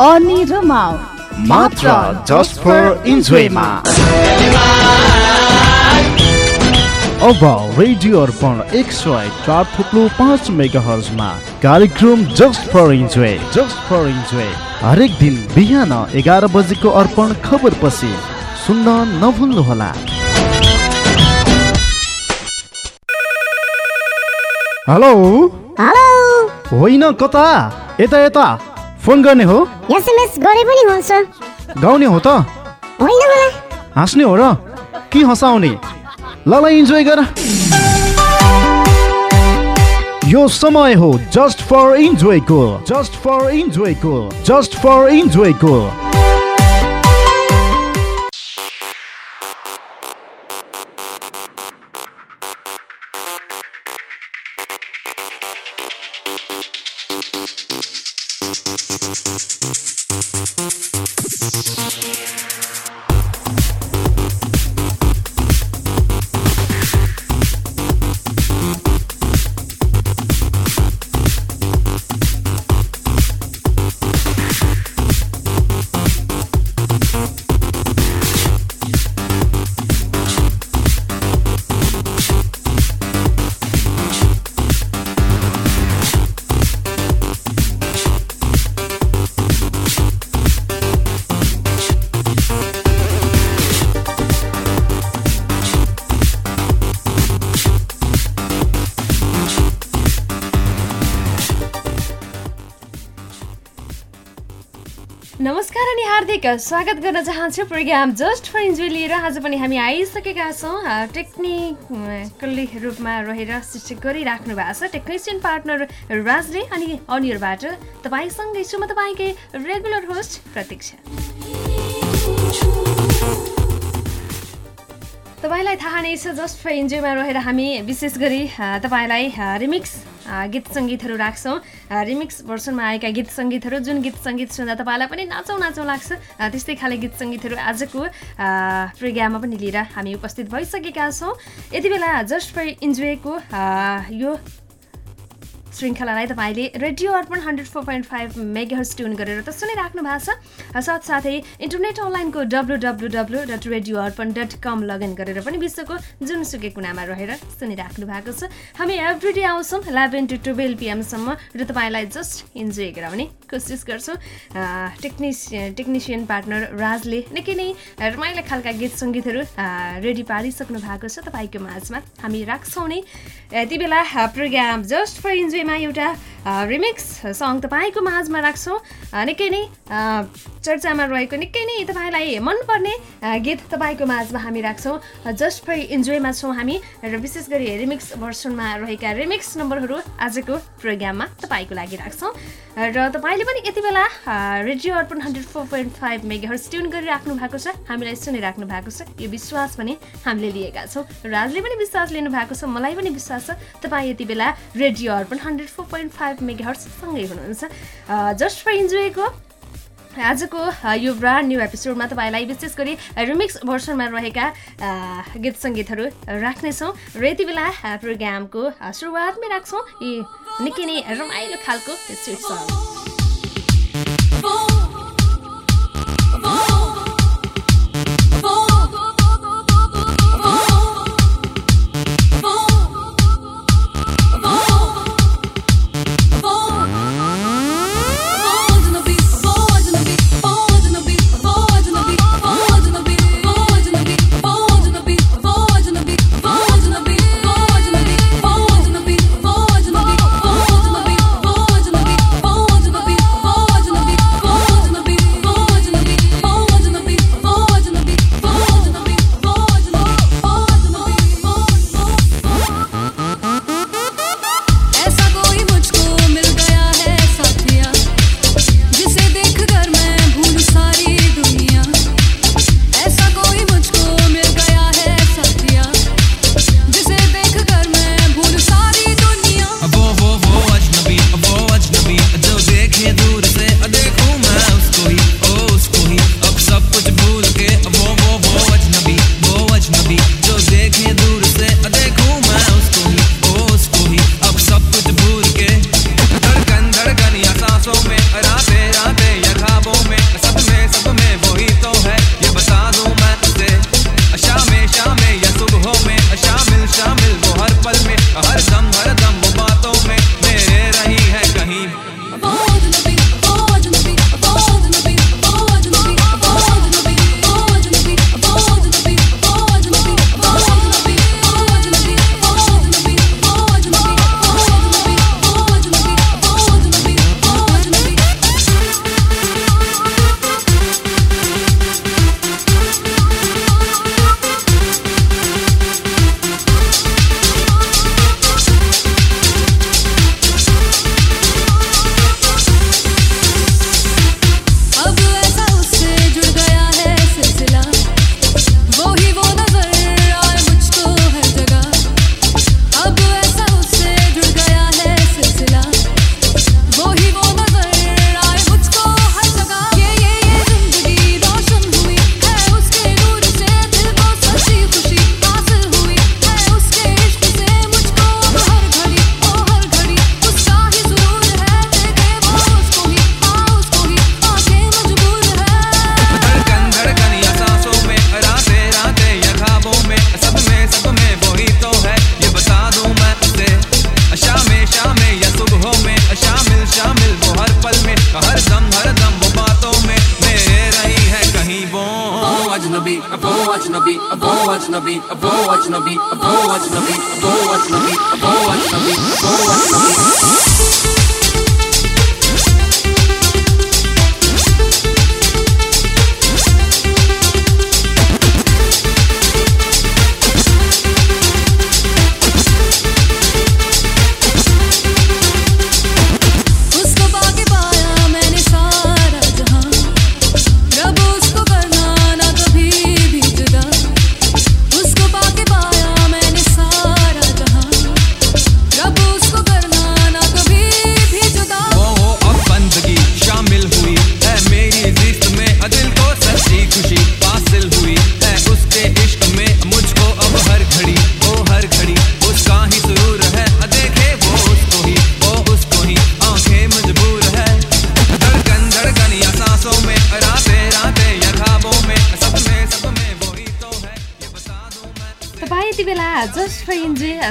अनि रमाउ मात्र जस्ट फर इन्जोयमा अब रेडियो अर्पण एक सय चार थुप्लो पाँच मेगा हर्जमा कार्यक्रम just for enjoy just for enjoy हरेक दिन बिहान एघार बजेको अर्पण खबर पछि सुन्न नभुल्नुहोला। हेलो। हेलो होइन कता? यता यता। फोन गर्ने हो? एसएमएस गरे पनि हुन्छ। गाउने हो त। होइन होला। हाँस्ने हो र? के हँसाउने? ल ल इन्जोय गर। यो समय हो जस्ट फर इन्जोयको जस्ट फर इन्जोयको जस्ट फर इन्जोयको नमस्कार अनि हार्दिक स्वागत गर्न चाहन्छु प्रोग्राम जस्ट फर इन्जोय लिएर आज पनि हामी आइसकेका छौँ। टेक्निकली रूपमा रहेर सृष्टि गरिराख्नु भएको छ। टेक्निसियन पार्टनर राजले अनि अनियरबाट तपाईँसँगै छु म तपाईँकै रेगुलर होस्ट प्रतीक्षा। तपाईँलाई थाहा नै छ जस्ट फर इन्जोयमा रहेर हामी विशेष गरी तपाईँलाई रिमिक्स गीत सङ्गीतहरू राख्छौँ। रिमिक्स भर्सनमा आएका गीत सङ्गीतहरू जुन गीत सङ्गीत सुन्दा तपाईँलाई पनि नाचौँ नाचौँ लाग्छ त्यस्तै खाले गीत सङ्गीतहरू आजको प्रोग्राममा पनि लिएर हामी उपस्थित भइसकेका छौँ। यति बेला जस्ट फर इन्जोयको यो श्रृङ्खलालाई तपाईँले radio Arpan hundred four point five megahertz tune गरेर त सुनिराख्नु भएको छ। साथसाथै इन्टरनेट अनलाइनको W W W dot radio Arpan dot com log in गरेर पनि विश्वको जुनसुकै कुनामा रहेर सुनिराख्नु भएको छ। हामी एभ्रिडे आउँछौँ इलेभेन टु टुवेल्भ पिएमसम्म र तपाईँलाई जस्ट इन्जोय गराउने कोसिस गर्छौँ। टेक्निसियन टेक्निसियन पार्टनर राजले निकै नै रमाइलो खालका गीत सङ्गीतहरू रेडी पारिसक्नु भएको छ तपाईँको माझमा। हामी राख्छौँ नै। यति बेला प्रोग्राम जस्ट फर इन्जोयमा एउटा रिमिक्स सङ तपाईँको माझमा राख्छौँ। निकै नै चर्चामा रहेको निकै नै तपाईँलाई मनपर्ने गीत तपाईँको माझमा हामी राख्छौँ। जस्ट फर इन्जोयमा छौँ हामी र विशेष गरी रिमिक्स भर्सनमा रहेका रिमिक्स नम्बरहरू आजको प्रोग्राममा तपाईँको लागि राख्छौँ। र तपाईँले पनि यति बेला radio Arpan hundred four point five megahertz tune गरिराख्नु भएको छ। हामीलाई सुनिराख्नु भएको छ। यो विश्वास पनि हामीले लिएका छौँ। राजले पनि विश्वास लिनु भएको छ। मलाई पनि विश्वास छ। तपाईँ यति बेला radio Arpan four point five मेगाहरूसँगै हुनुहुन्छ। जस्ट फर इन्जोयको आजको यो ब्रान्ड न्यू एपिसोडमा तपाईँलाई विशेष गरी रिमिक्स भर्सनमा रहेका गीत सङ्गीतहरू राख्नेछौँ र यति बेला प्रोग्रामको सुरुवातमै राख्छौँ। यी निकै नै रमाइलो खालको स्विट सङ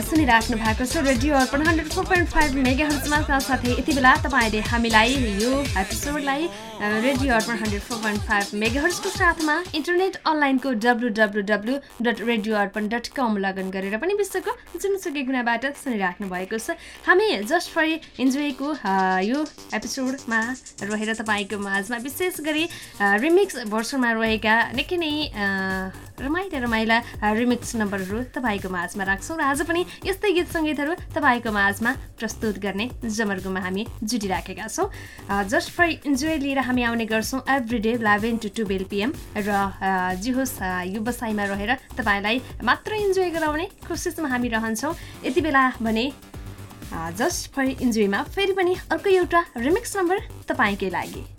फर इन्जोय सुनिराख्नु भएको छ। Radio Arpan hundred four point five mega हर्चमा साथसाथै यति बेला तपाईँले हामीलाई यो एपिसोडलाई radio Arpan hundred four point five mega हर्चको साथमा इन्टरनेट अनलाइनको W W W dot radio Arpan dot com log in गरेर पनि विश्वको जुनसुकै गुणाबाट सुनिराख्नु भएको छ। हामी जस्ट फर इन्जोयको यो एपिसोडमा रहेर तपाईँको माझमा विशेष गरी रिमिक्स भर्सनमा रहेका निकै नै रमाइला रमाइला रिमिक्स नम्बरहरू तपाईँको माझमा राख्छौँ। र आज पनि यस्तै गीत सङ्गीतहरू तपाईँको माझमा प्रस्तुत गर्ने जमर्गोमा हामी जुटिराखेका छौँ। जस्ट फर इन्जोय लिएर हामी आउने गर्छौँ every day eleven to twelve PM र जे होस् बसाइमा रहेर तपाईँलाई मात्र इन्जोय गराउने कोसिसमा हामी रहन्छौँ। यति बेला भने जस्ट फर इन्जोयमा फेरि पनि अर्को एउटा रिमिक्स नम्बर तपाईँकै लागि।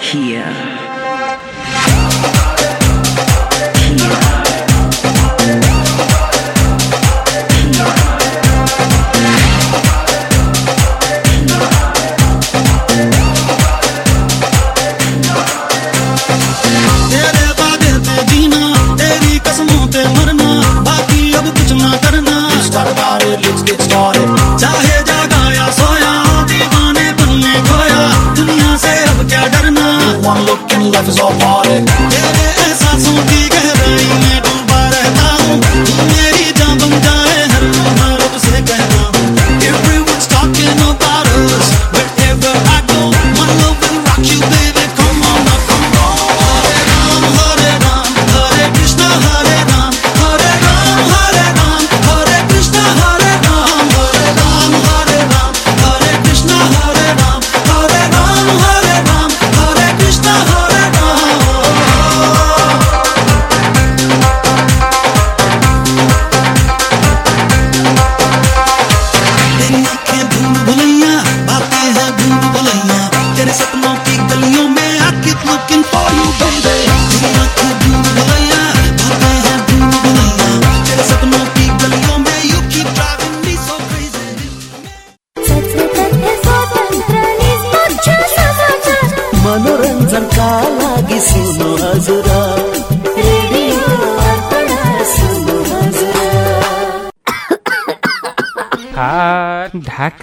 Here. Is all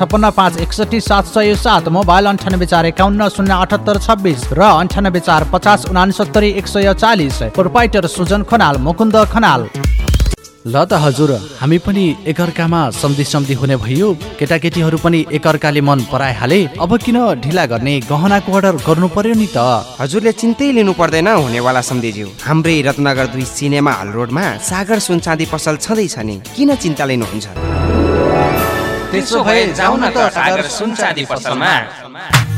छपन्न पाँच एकसठी सात सय सात मोबाइल अन्ठानब्बे चार एकाउन्न शून्य अठहत्तर छब्बिस र अन्ठानब्बे चार पचास उनासत्तरी एक सय चालिस। प्रोपाइटर सुजन खनाल मुकुन्द खनाल। ल त हजुर हामी पनि एकअर्कामा सम्धि सम्धि हुने भयो। केटाकेटीहरू पनि एकअर्काले मन पराइहाले। अब किन ढिला गर्ने गहनाको अर्डर गर्नु पर्यो नि त? हजुरले चिन्तै लिनु पर्दैन हुनेवाला सम्धिज्यू। हाम्रै रत्नगर दुई सिनेमा हल रोडमा सागर सुनचाँदी पसल छँदैछ नि। किन चिन्ता लिनुहुन्छ? त्यसो भए जाउँ न त सागर सुनचाँदी पसलमा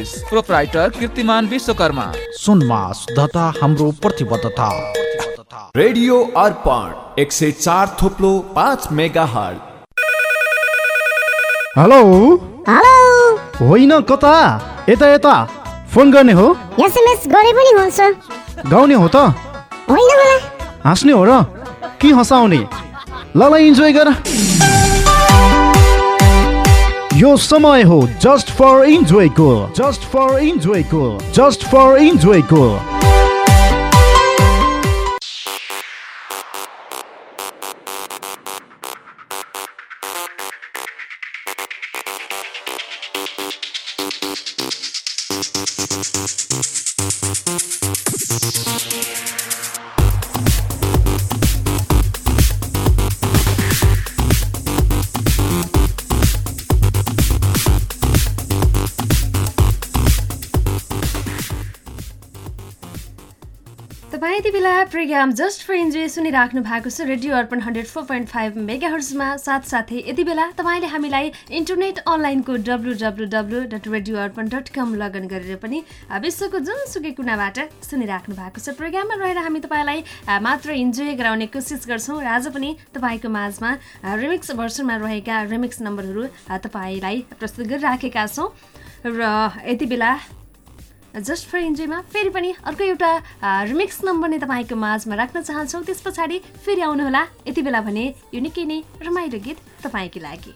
प्रोप्राइटर कीर्तिमान विश्वकर्मा। सुनमा शुद्धता हाम्रो प्रतिबद्धता। रेडियो अर्पण एक सय चार थोप्लो पाँच मेगा हल हेलो? हेलो? होइन कता? यता यता। फोन गर्ने हो? एसएमएस गरे पनि हुन्छ। गाउने हो त। होइन होला। हाँस्ने हो र? कि हँसाउने? ल ल इन्जोय गर। यो समय हो जस्ट फर इन्जोयको जस्ट फर इन्जोयको जस्ट फर इन्जोयको। प्रोग्राम जस्ट फर इन्जोय सुनिराख्नु भएको छ radio Arpan hundred four point five mega हर्समा साथसाथै यति बेला तपाईँले हामीलाई इन्टरनेट अनलाइनको W W W dot radio Arpan dot com log in गरेर पनि विश्वको जुनसुकै कुनाबाट सुनिराख्नु भएको छ। प्रोग्राममा रहेर हामी तपाईँलाई मात्र इन्जोय गराउने कोसिस गर्छौँ र आज पनि तपाईँको माझमा रिमिक्स भर्सनमा रहेका रिमिक्स नम्बरहरू तपाईँलाई प्रस्तुत गरिराखेका छौँ। र यति बेला जस्ट फर इन्जोयमा फेरि पनि अर्को एउटा रिमिक्स नम्बर नै तपाईँको माझमा राख्न चाहन्छौँ। त्यस पछाडि फेरि आउनुहोला। यति बेला भने यो निकै नै रमाइलो गीत तपाईँको लागि।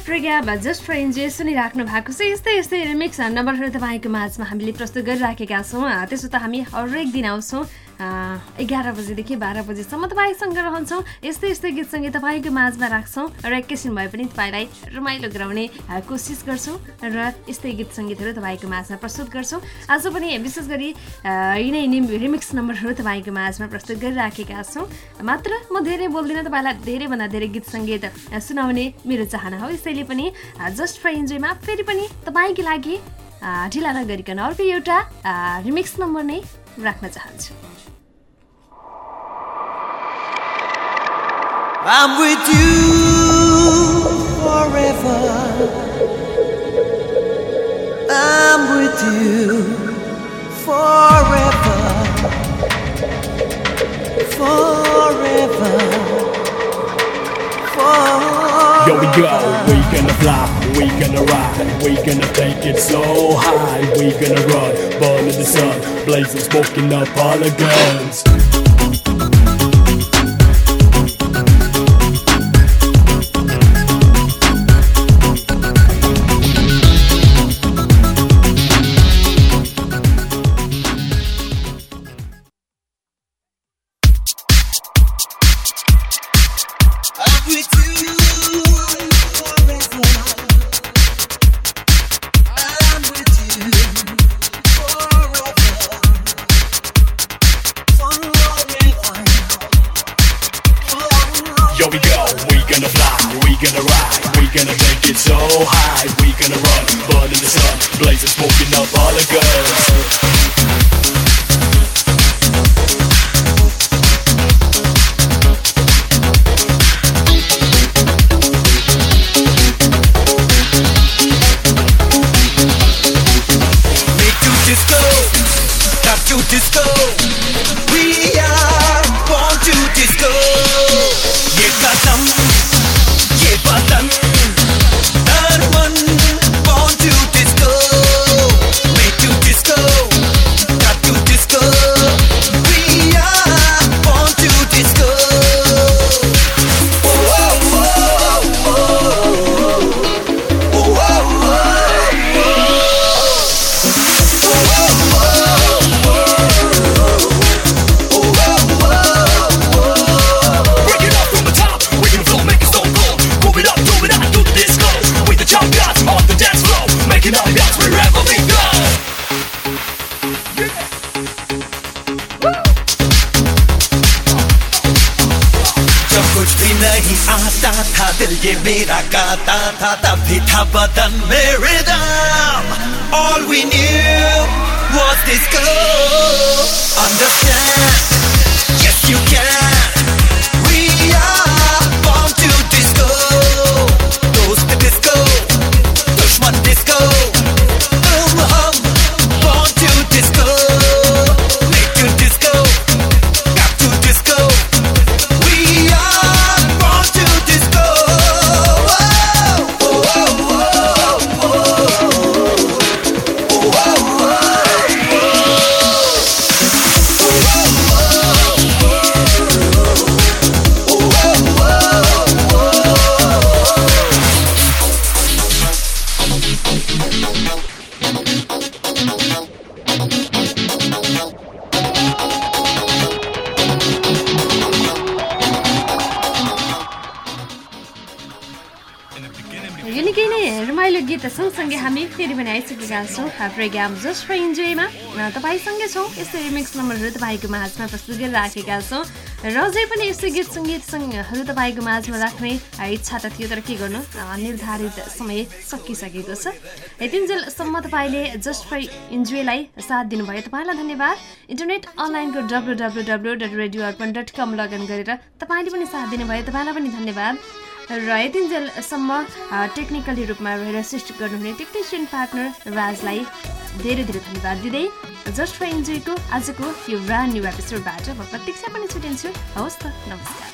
प्रोग्राम जस्ट फर इन्जोय सुनिराख्नु भएको छ। यस्तै यस्तै रिमिक्स नम्बरहरू तपाईँको माझमा हामीले प्रस्तुत गरिराखेका छौँ। त्यसो त हामी हरेक दिन आउँछौँ। एघार बजीदेखि बाह्र बजीसम्म तपाईँसँग रहन्छौँ। यस्तै यस्तै गीत सङ्गीत तपाईँको माझमा राख्छौँ र एकैछिन भए पनि तपाईँलाई रमाइलो गराउने कोसिस गर्छौँ र यस्तै गीत सङ्गीतहरू तपाईँको माझमा प्रस्तुत गर्छौँ। आज पनि विशेष गरी यिनै रिमिक्स नम्बरहरू तपाईँको माझमा प्रस्तुत गरिराखेका छौँ। मात्र म धेरै बोल्दिनँ तपाईँलाई धेरैभन्दा धेरै गीत सङ्गीत सुनाउने मेरो चाहना हो। यसैले पनि जस्ट फर इन्जोयमा फेरि पनि तपाईँको लागि ढिला नगरिकन अर्को एउटा रिमिक्स नम्बर नै राख्न चाहन्छु। I'm with you forever. I'm with you forever. Forever. Forever. Yo, we go, we gonna fly, we gonna ride, we gonna take it so high, we gonna run, burn in the sun, blazing, smoking up all the guns. हामी फेरि पनि आइसकेका छौँ programme just for इन्जोयमा। तपाईँसँगै छौँ यस्तै remix नम्बरहरू तपाईँको माझमा प्रस्तुत गरिराखेका छौँ। र अझै पनि यस्तै गीत सङ्गीतहरू तपाईँको माझमा राख्ने इच्छा त थियो तर के गर्नु? निर्धारित समय सकिसकेको छ। यतिन्जेलसम्म तपाईँले जस्ट फर इन्जोयलाई साथ दिनुभयो। तपाईँलाई धन्यवाद। इन्टरनेट अनलाइनको W W W dot radio Arpan dot com log in गरेर तपाईँले पनि साथ दिनुभयो। तपाईँलाई पनि धन्यवाद। र यतिन्जेलसम्म टेक्निकली रूपमा रहेर सृष्टि गर्नुहुने टेक्निसियन पार्टनर राजलाई धेरै धेरै धन्यवाद दिँदै जस्ट फर इन्जोयको आजको यो ब्रान्ड न्यु एपिसोडबाट म प्रतीक्षा पनि छुटिन्छु। हवस् त नमस्कार।